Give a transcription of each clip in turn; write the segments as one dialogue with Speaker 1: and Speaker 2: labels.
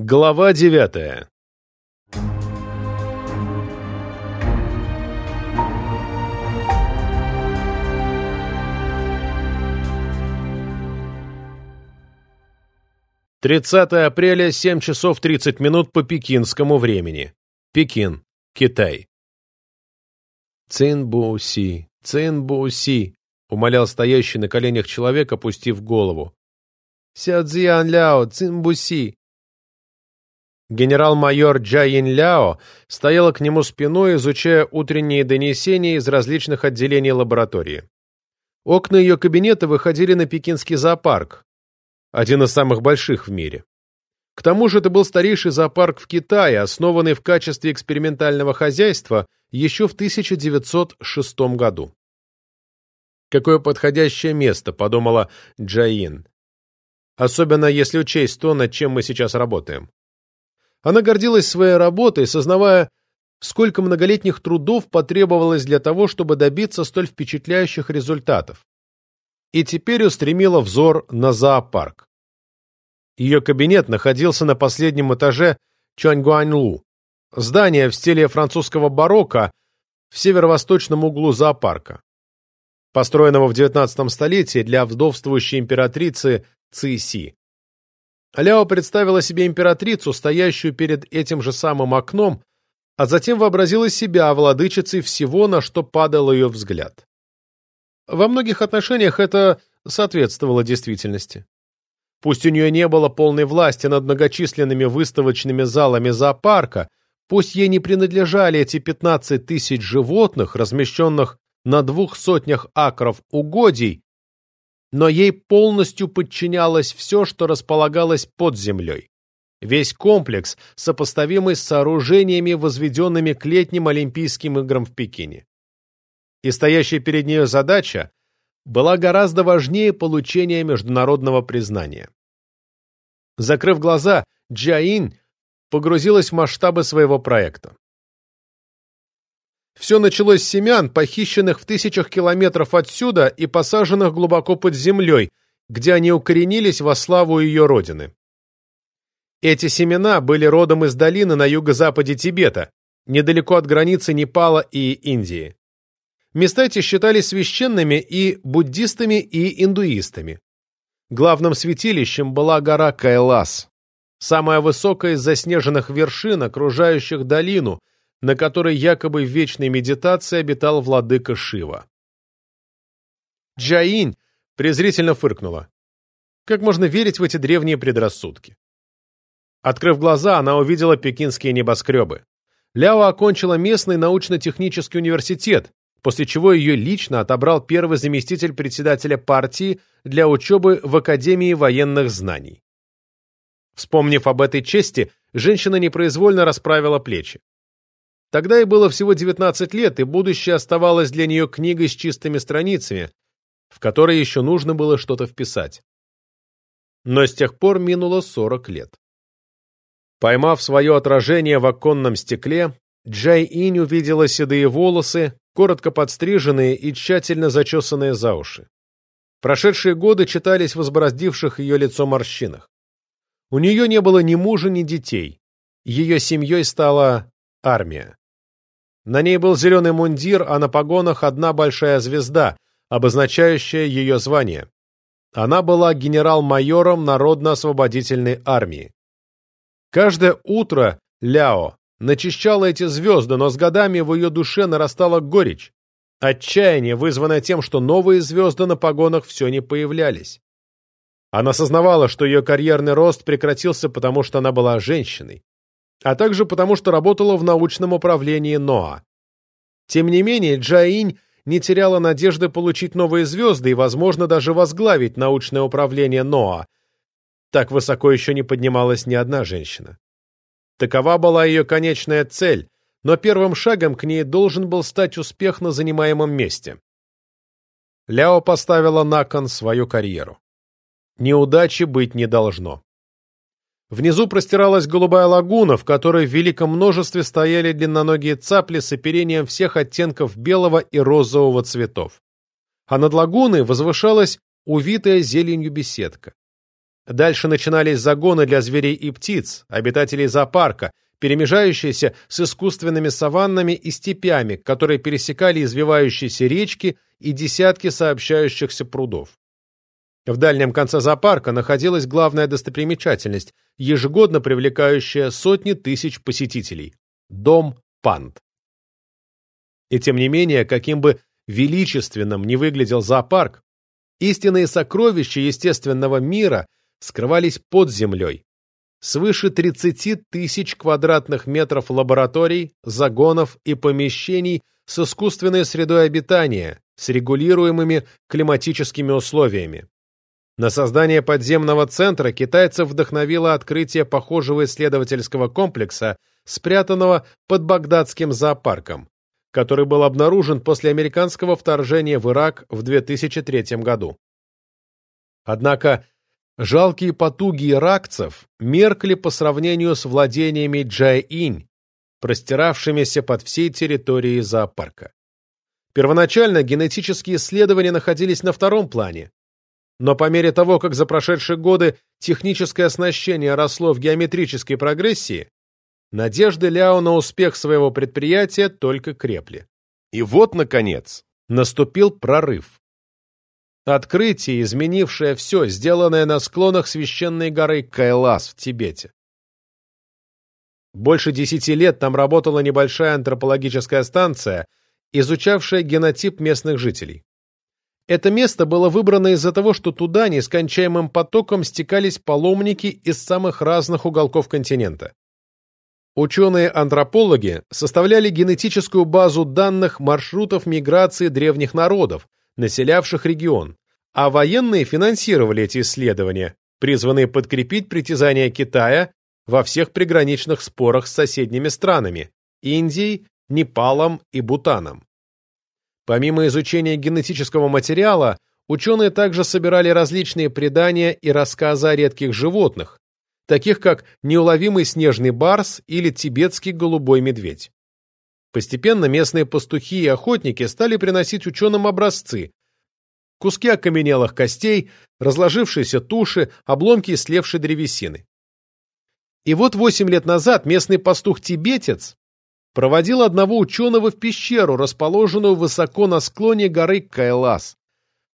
Speaker 1: Глава девятая Тридцатое апреля, семь часов тридцать минут по пекинскому времени. Пекин, Китай. Цинбуси, Цинбуси, умолял стоящий на коленях человек, опустив голову. Сяоцзиян Ляо, Цинбуси. Генерал-майор Джаин Ляо стояла к нему спиной, изучая утренние донесения из различных отделений лаборатории. Окна ее кабинета выходили на пекинский зоопарк, один из самых больших в мире. К тому же это был старейший зоопарк в Китае, основанный в качестве экспериментального хозяйства еще в 1906 году. «Какое подходящее место», — подумала Джаин. «Особенно если учесть то, над чем мы сейчас работаем». Она гордилась своей работой, сознавая, сколько многолетних трудов потребовалось для того, чтобы добиться столь впечатляющих результатов. И теперь устремила взор на зоопарк. Ее кабинет находился на последнем этаже Чуаньгуаньлу, здание в стиле французского барокко в северо-восточном углу зоопарка, построенного в XIX столетии для вдовствующей императрицы Ци Ляо представила себе императрицу, стоящую перед этим же самым окном, а затем вообразила себя владычицей всего, на что падал ее взгляд. Во многих отношениях это соответствовало действительности. Пусть у нее не было полной власти над многочисленными выставочными залами зоопарка, пусть ей не принадлежали эти 15 тысяч животных, размещенных на двух сотнях акров угодий, но ей полностью подчинялось все, что располагалось под землей. Весь комплекс, сопоставимый с сооружениями, возведенными к летним Олимпийским играм в Пекине. И стоящая перед ней задача была гораздо важнее получения международного признания. Закрыв глаза, Джаин погрузилась в масштабы своего проекта. Все началось с семян, похищенных в тысячах километров отсюда и посаженных глубоко под землей, где они укоренились во славу ее родины. Эти семена были родом из долины на юго-западе Тибета, недалеко от границы Непала и Индии. Места эти считались священными и буддистами, и индуистами. Главным святилищем была гора Кайлас, самая высокая из заснеженных вершин, окружающих долину, на которой якобы в вечной медитации обитал владыка Шива. Джаинь презрительно фыркнула. Как можно верить в эти древние предрассудки? Открыв глаза, она увидела пекинские небоскребы. Ляо окончила местный научно-технический университет, после чего ее лично отобрал первый заместитель председателя партии для учебы в Академии военных знаний. Вспомнив об этой чести, женщина непроизвольно расправила плечи. Тогда ей было всего 19 лет, и будущее оставалось для нее книгой с чистыми страницами, в которой еще нужно было что-то вписать. Но с тех пор минуло 40 лет. Поймав свое отражение в оконном стекле, Джай Инь увидела седые волосы, коротко подстриженные и тщательно зачесанные за уши. Прошедшие годы читались в возбороздивших ее лицо морщинах. У нее не было ни мужа, ни детей. Ее семьей стала армия. На ней был зеленый мундир, а на погонах одна большая звезда, обозначающая ее звание. Она была генерал-майором Народно-освободительной армии. Каждое утро Ляо начищала эти звезды, но с годами в ее душе нарастала горечь, отчаяние, вызванное тем, что новые звезды на погонах все не появлялись. Она сознавала, что ее карьерный рост прекратился, потому что она была женщиной а также потому, что работала в научном управлении НОА. Тем не менее, Джаинь не теряла надежды получить новые звезды и, возможно, даже возглавить научное управление НОА. Так высоко еще не поднималась ни одна женщина. Такова была ее конечная цель, но первым шагом к ней должен был стать успех на занимаемом месте. Ляо поставила на кон свою карьеру. Неудачи быть не должно. Внизу простиралась голубая лагуна, в которой в великом множестве стояли длинноногие цапли с оперением всех оттенков белого и розового цветов. А над лагуной возвышалась увитая зеленью беседка. Дальше начинались загоны для зверей и птиц, обитателей зоопарка, перемежающиеся с искусственными саваннами и степями, которые пересекали извивающиеся речки и десятки сообщающихся прудов. В дальнем конце зоопарка находилась главная достопримечательность, ежегодно привлекающая сотни тысяч посетителей – дом панд. И тем не менее, каким бы величественным ни выглядел зоопарк, истинные сокровища естественного мира скрывались под землей. Свыше 30 тысяч квадратных метров лабораторий, загонов и помещений с искусственной средой обитания, с регулируемыми климатическими условиями. На создание подземного центра китайцев вдохновило открытие похожего исследовательского комплекса, спрятанного под багдадским зоопарком, который был обнаружен после американского вторжения в Ирак в 2003 году. Однако жалкие потуги иракцев меркли по сравнению с владениями Джай-Инь, простиравшимися под всей территорией зоопарка. Первоначально генетические исследования находились на втором плане, но по мере того, как за прошедшие годы техническое оснащение росло в геометрической прогрессии, надежды Ляо на успех своего предприятия только крепли. И вот, наконец, наступил прорыв. Открытие, изменившее все, сделанное на склонах священной горы Кайлас в Тибете. Больше десяти лет там работала небольшая антропологическая станция, изучавшая генотип местных жителей. Это место было выбрано из-за того, что туда нескончаемым потоком стекались паломники из самых разных уголков континента. Ученые-антропологи составляли генетическую базу данных маршрутов миграции древних народов, населявших регион, а военные финансировали эти исследования, призванные подкрепить притязания Китая во всех приграничных спорах с соседними странами – Индией, Непалом и Бутаном. Помимо изучения генетического материала, ученые также собирали различные предания и рассказы о редких животных, таких как неуловимый снежный барс или тибетский голубой медведь. Постепенно местные пастухи и охотники стали приносить ученым образцы, куски окаменелых костей, разложившиеся туши, обломки слевшей древесины. И вот восемь лет назад местный пастух-тибетец проводил одного ученого в пещеру, расположенную высоко на склоне горы Кайлас,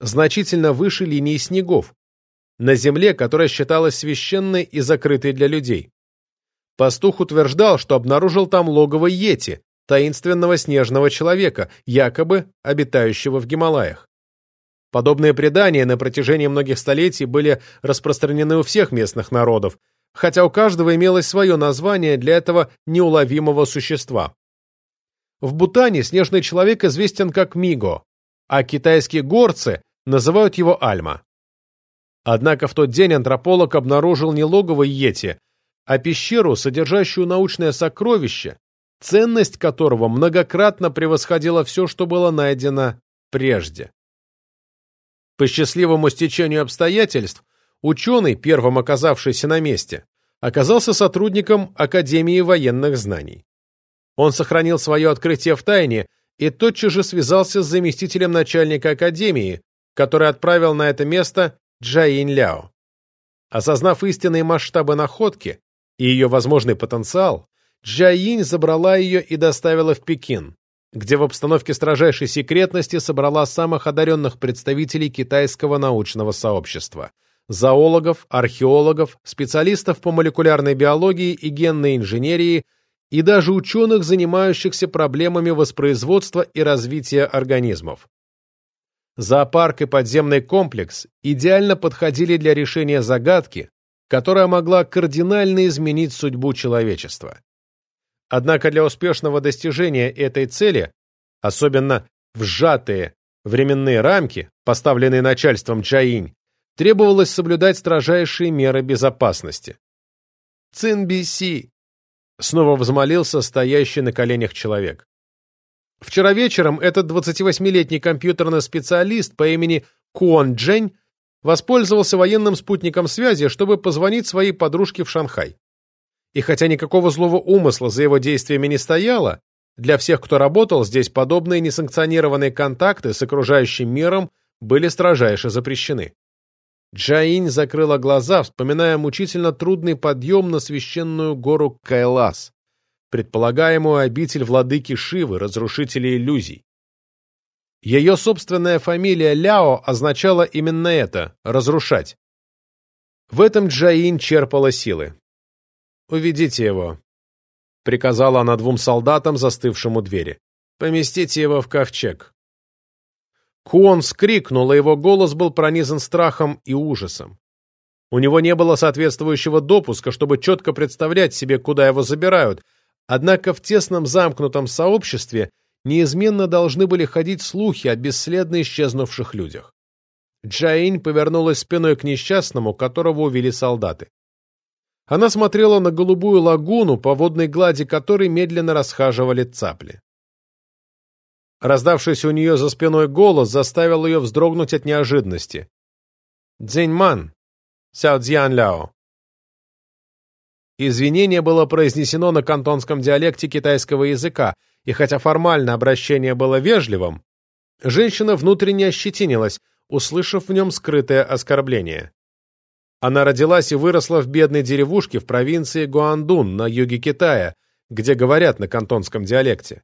Speaker 1: значительно выше линии снегов, на земле, которая считалась священной и закрытой для людей. Пастух утверждал, что обнаружил там логово Йети, таинственного снежного человека, якобы обитающего в Гималаях. Подобные предания на протяжении многих столетий были распространены у всех местных народов, хотя у каждого имелось свое название для этого неуловимого существа. В Бутане снежный человек известен как Миго, а китайские горцы называют его Альма. Однако в тот день антрополог обнаружил не логово Йети, а пещеру, содержащую научное сокровище, ценность которого многократно превосходила все, что было найдено прежде. По счастливому стечению обстоятельств, Ученый, первым оказавшийся на месте, оказался сотрудником Академии военных знаний. Он сохранил свое открытие в тайне и тотчас же связался с заместителем начальника Академии, который отправил на это место Джаин Ляо. Осознав истинные масштабы находки и ее возможный потенциал, Джаинь забрала ее и доставила в Пекин, где в обстановке строжайшей секретности собрала самых одаренных представителей китайского научного сообщества – зоологов, археологов, специалистов по молекулярной биологии и генной инженерии и даже ученых, занимающихся проблемами воспроизводства и развития организмов. Зоопарк и подземный комплекс идеально подходили для решения загадки, которая могла кардинально изменить судьбу человечества. Однако для успешного достижения этой цели, особенно в сжатые временные рамки, поставленные начальством Чаинь, требовалось соблюдать строжайшие меры безопасности. «Цинбиси!» — снова взмолился стоящий на коленях человек. Вчера вечером этот 28-летний компьютерный специалист по имени Куон Джень воспользовался военным спутником связи, чтобы позвонить своей подружке в Шанхай. И хотя никакого злого умысла за его действиями не стояло, для всех, кто работал здесь, подобные несанкционированные контакты с окружающим миром были строжайше запрещены. Джаинь закрыла глаза, вспоминая мучительно трудный подъем на священную гору Кайлас, предполагаемую обитель владыки Шивы, разрушителя иллюзий. Ее собственная фамилия Ляо означала именно это — разрушать. В этом Джаин черпала силы. «Уведите его», — приказала она двум солдатам, застывшим у двери. «Поместите его в ковчег». Куон вскрикнул, и его голос был пронизан страхом и ужасом. У него не было соответствующего допуска, чтобы четко представлять себе, куда его забирают, однако в тесном замкнутом сообществе неизменно должны были ходить слухи о бесследно исчезнувших людях. Джаинь повернулась спиной к несчастному, которого увели солдаты. Она смотрела на голубую лагуну, по водной глади которой медленно расхаживали цапли. Раздавшийся у нее за спиной голос заставил ее вздрогнуть от неожиданности. «Дзиньман! Сяо Цзян Ляо!» Извинение было произнесено на кантонском диалекте китайского языка, и хотя формально обращение было вежливым, женщина внутренне ощетинилась, услышав в нем скрытое оскорбление. Она родилась и выросла в бедной деревушке в провинции Гуандун на юге Китая, где говорят на кантонском диалекте.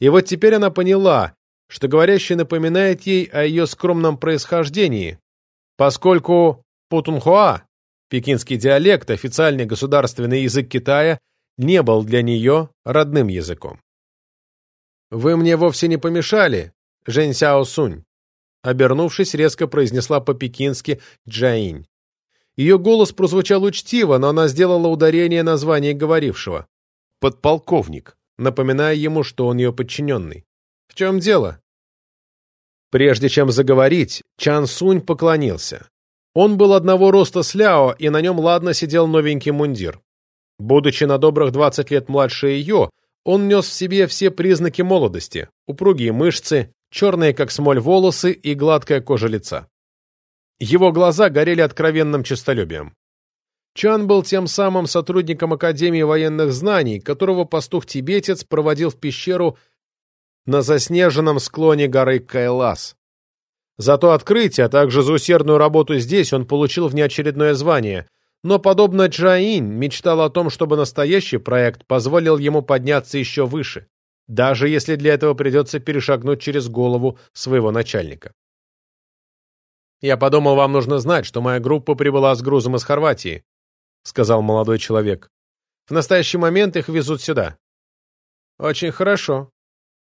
Speaker 1: И вот теперь она поняла, что говорящий напоминает ей о ее скромном происхождении, поскольку Путунхуа, пекинский диалект, официальный государственный язык Китая, не был для нее родным языком. «Вы мне вовсе не помешали, Жень Сяо Сунь», обернувшись, резко произнесла по-пекински Джаинь. Ее голос прозвучал учтиво, но она сделала ударение на звание говорившего. «Подполковник», напоминая ему, что он ее подчиненный. «В чем дело?» Прежде чем заговорить, Чан Сунь поклонился. Он был одного роста с Ляо, и на нем ладно сидел новенький мундир. Будучи на добрых 20 лет младше ее, он нес в себе все признаки молодости – упругие мышцы, черные как смоль волосы и гладкая кожа лица. Его глаза горели откровенным честолюбием. Чан был тем самым сотрудником Академии военных знаний, которого пастух-тибетец проводил в пещеру на заснеженном склоне горы Кайлас. За то открытие, а также за усердную работу здесь он получил внеочередное звание, но, подобно Джаин, мечтал о том, чтобы настоящий проект позволил ему подняться еще выше, даже если для этого придется перешагнуть через голову своего начальника. «Я подумал, вам нужно знать, что моя группа прибыла с грузом из Хорватии», сказал молодой человек. «В настоящий момент их везут сюда». «Очень хорошо.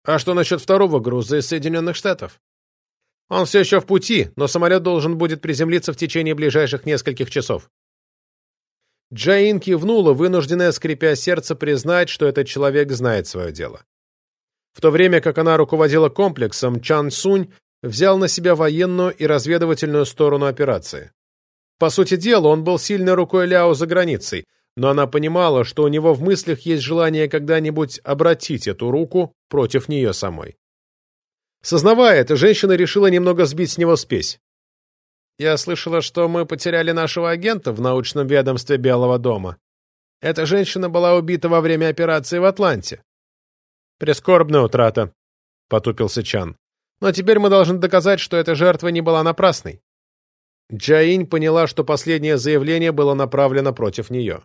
Speaker 1: А что насчет второго груза из Соединенных Штатов?» «Он все еще в пути, но самолет должен будет приземлиться в течение ближайших нескольких часов». Джаин кивнула, вынужденная, скрипя сердце, признать, что этот человек знает свое дело. В то время как она руководила комплексом, Чан Сунь взял на себя военную и разведывательную сторону операции. По сути дела, он был сильной рукой Ляо за границей, но она понимала, что у него в мыслях есть желание когда-нибудь обратить эту руку против нее самой. Сознавая это, женщина решила немного сбить с него спесь. «Я слышала, что мы потеряли нашего агента в научном ведомстве Белого дома. Эта женщина была убита во время операции в Атланте». «Прискорбная утрата», — потупился Чан. «Но теперь мы должны доказать, что эта жертва не была напрасной». Джаинь поняла, что последнее заявление было направлено против нее.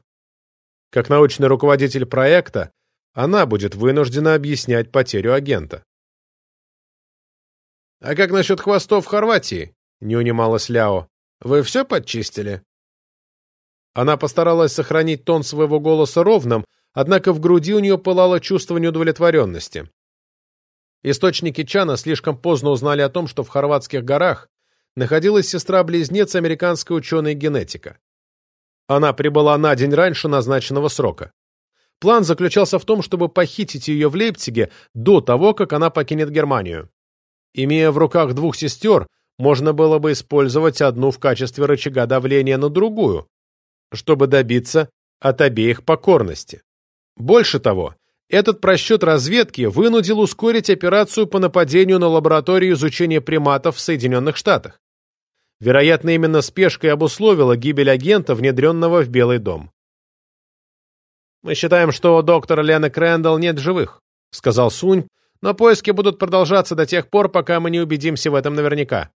Speaker 1: Как научный руководитель проекта, она будет вынуждена объяснять потерю агента. «А как насчет хвостов в Хорватии?» — не унималась Ляо. «Вы все подчистили?» Она постаралась сохранить тон своего голоса ровным, однако в груди у нее пылало чувство неудовлетворенности. Источники Чана слишком поздно узнали о том, что в хорватских горах находилась сестра-близнец американской ученой-генетика. Она прибыла на день раньше назначенного срока. План заключался в том, чтобы похитить ее в Лейпциге до того, как она покинет Германию. Имея в руках двух сестер, можно было бы использовать одну в качестве рычага давления на другую, чтобы добиться от обеих покорности. Больше того, этот просчет разведки вынудил ускорить операцию по нападению на лабораторию изучения приматов в Соединенных Штатах. Вероятно, именно спешка и обусловила гибель агента, внедренного в Белый дом. «Мы считаем, что у доктора Лены Крэндалл нет живых», — сказал Сунь, «но поиски будут продолжаться до тех пор, пока мы не убедимся в этом наверняка».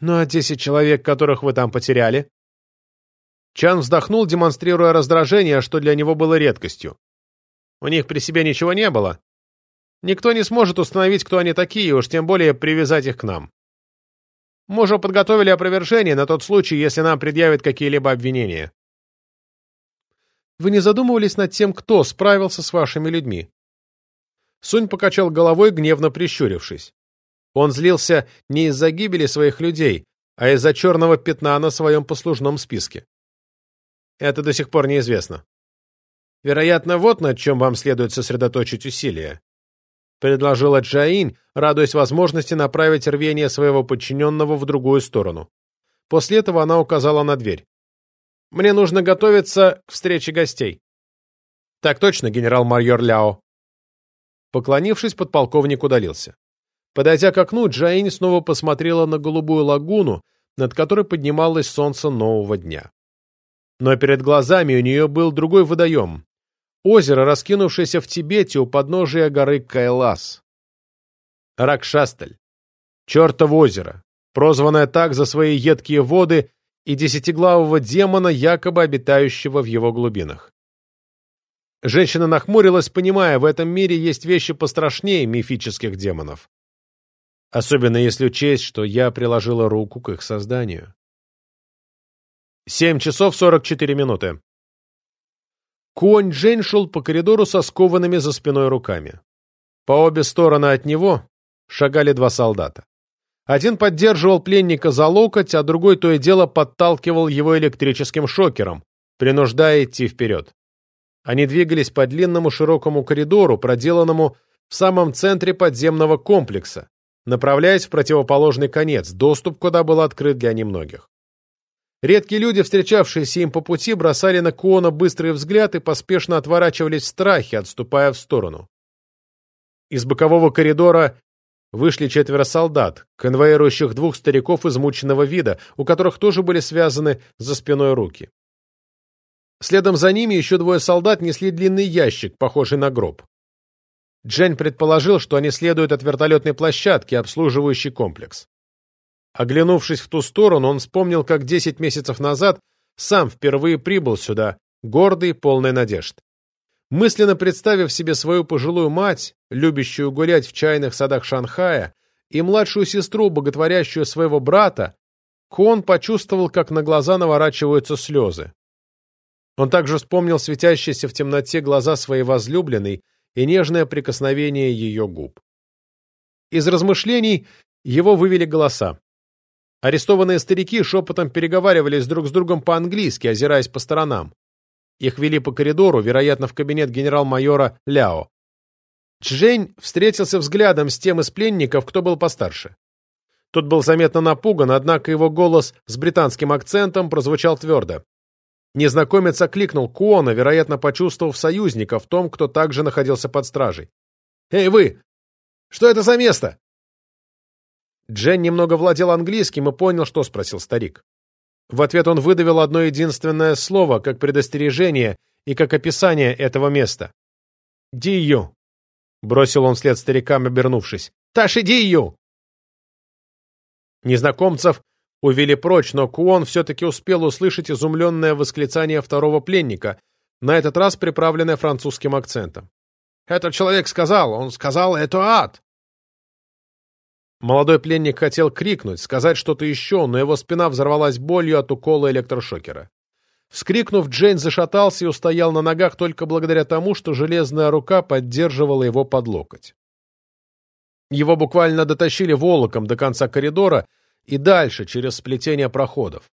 Speaker 1: «Ну а десять человек, которых вы там потеряли?» Чан вздохнул, демонстрируя раздражение, что для него было редкостью. У них при себе ничего не было. Никто не сможет установить, кто они такие, уж тем более привязать их к нам. Мы уже подготовили опровержение на тот случай, если нам предъявят какие-либо обвинения. Вы не задумывались над тем, кто справился с вашими людьми? Сунь покачал головой, гневно прищурившись. Он злился не из-за гибели своих людей, а из-за черного пятна на своем послужном списке. Это до сих пор неизвестно. Вероятно, вот над чем вам следует сосредоточить усилия. Предложила Джаин, радуясь возможности направить рвение своего подчиненного в другую сторону. После этого она указала на дверь. «Мне нужно готовиться к встрече гостей». «Так точно, генерал-майор Ляо». Поклонившись, подполковник удалился. Подойдя к окну, Джаин снова посмотрела на голубую лагуну, над которой поднималось солнце нового дня. Но перед глазами у нее был другой водоем. Озеро, раскинувшееся в Тибете у подножия горы Кайлас. Ракшасталь. Чертово озеро, прозванное так за свои едкие воды и десятиглавого демона, якобы обитающего в его глубинах. Женщина нахмурилась, понимая, в этом мире есть вещи пострашнее мифических демонов. Особенно если учесть, что я приложила руку к их созданию. Семь часов сорок четыре минуты. Куонь Джень шел по коридору со скованными за спиной руками. По обе стороны от него шагали два солдата. Один поддерживал пленника за локоть, а другой то и дело подталкивал его электрическим шокером, принуждая идти вперед. Они двигались по длинному широкому коридору, проделанному в самом центре подземного комплекса, направляясь в противоположный конец, доступ куда был открыт для немногих. Редкие люди, встречавшиеся им по пути, бросали на Куона быстрый взгляд и поспешно отворачивались в страхе, отступая в сторону. Из бокового коридора вышли четверо солдат, конвоирующих двух стариков измученного вида, у которых тоже были связаны за спиной руки. Следом за ними еще двое солдат несли длинный ящик, похожий на гроб. Джень предположил, что они следуют от вертолетной площадки, обслуживающей комплекс. Оглянувшись в ту сторону, он вспомнил, как десять месяцев назад сам впервые прибыл сюда, гордый, полный надежд. Мысленно представив себе свою пожилую мать, любящую гулять в чайных садах Шанхая, и младшую сестру, боготворящую своего брата, Кон почувствовал, как на глаза наворачиваются слезы. Он также вспомнил светящиеся в темноте глаза своей возлюбленной и нежное прикосновение ее губ. Из размышлений его вывели голоса. Арестованные старики шепотом переговаривались друг с другом по-английски, озираясь по сторонам. Их вели по коридору, вероятно, в кабинет генерал-майора Ляо. Чжень встретился взглядом с тем из пленников, кто был постарше. Тот был заметно напуган, однако его голос с британским акцентом прозвучал твердо. Незнакомец окликнул Куона, вероятно, почувствовав союзника в том, кто также находился под стражей. «Эй, вы! Что это за место?» Джен немного владел английским и понял, что спросил старик. В ответ он выдавил одно единственное слово, как предостережение и как описание этого места. «Дию!» — бросил он вслед старикам, обернувшись. «Таши Дию!» Незнакомцев увели прочь, но Куон все-таки успел услышать изумленное восклицание второго пленника, на этот раз приправленное французским акцентом. «Этот человек сказал, он сказал, это ад!» Молодой пленник хотел крикнуть, сказать что-то еще, но его спина взорвалась болью от укола электрошокера. Вскрикнув, Джейн зашатался и устоял на ногах только благодаря тому, что железная рука поддерживала его под локоть. Его буквально дотащили волоком до конца коридора и дальше, через сплетение проходов.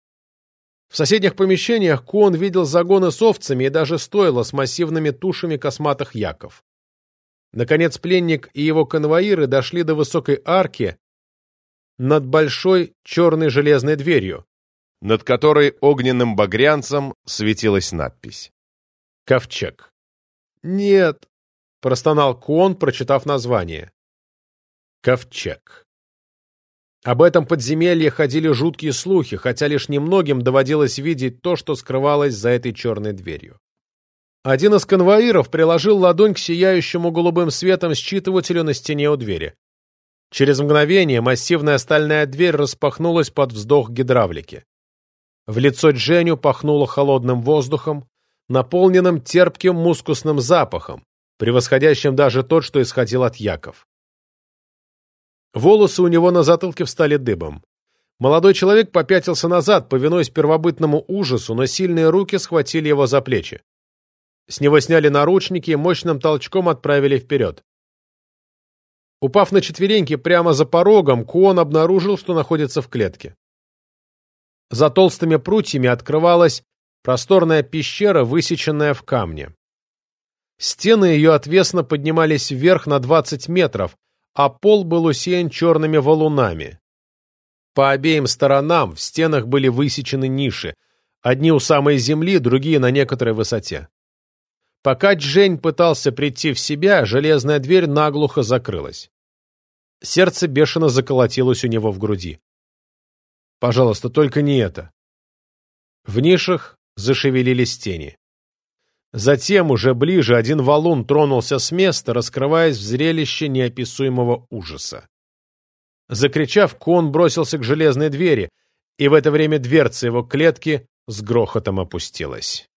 Speaker 1: В соседних помещениях Куон видел загоны с овцами и даже стойло с массивными тушами косматых яков. Наконец пленник и его конвоиры дошли до высокой арки над большой черной железной дверью, над которой огненным багрянцем светилась надпись. «Ковчег». «Нет», — простонал Куон, прочитав название. «Ковчег». Об этом подземелье ходили жуткие слухи, хотя лишь немногим доводилось видеть то, что скрывалось за этой черной дверью. Один из конвоиров приложил ладонь к сияющему голубым светом считывателю на стене у двери. Через мгновение массивная стальная дверь распахнулась под вздох гидравлики. В лицо Дженю пахнуло холодным воздухом, наполненным терпким мускусным запахом, превосходящим даже тот, что исходил от Яков. Волосы у него на затылке встали дыбом. Молодой человек попятился назад, повинуясь первобытному ужасу, но сильные руки схватили его за плечи. С него сняли наручники и мощным толчком отправили вперед. Упав на четвереньки прямо за порогом, Куон обнаружил, что находится в клетке. За толстыми прутьями открывалась просторная пещера, высеченная в камне. Стены ее отвесно поднимались вверх на 20 метров, а пол был усеян черными валунами. По обеим сторонам в стенах были высечены ниши, одни у самой земли, другие на некоторой высоте. Пока Джень пытался прийти в себя, железная дверь наглухо закрылась. Сердце бешено заколотилось у него в груди. «Пожалуйста, только не это». В нишах зашевелились тени. Затем, уже ближе, один валун тронулся с места, раскрываясь в зрелище неописуемого ужаса. Закричав, Кон бросился к железной двери, и в это время дверца его клетки с грохотом опустилась.